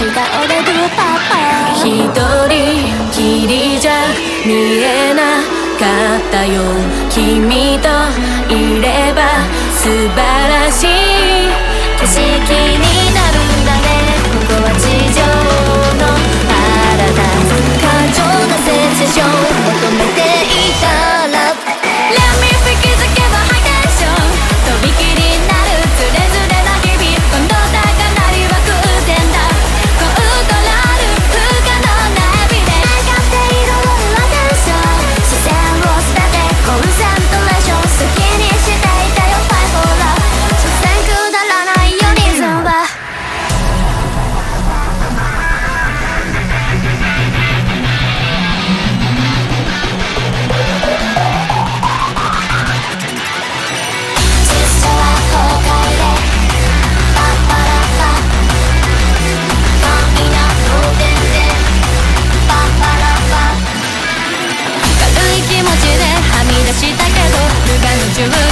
した俺のパパ。一人きりじゃ見えなかったよ。君といれば素晴らしい。景色 you look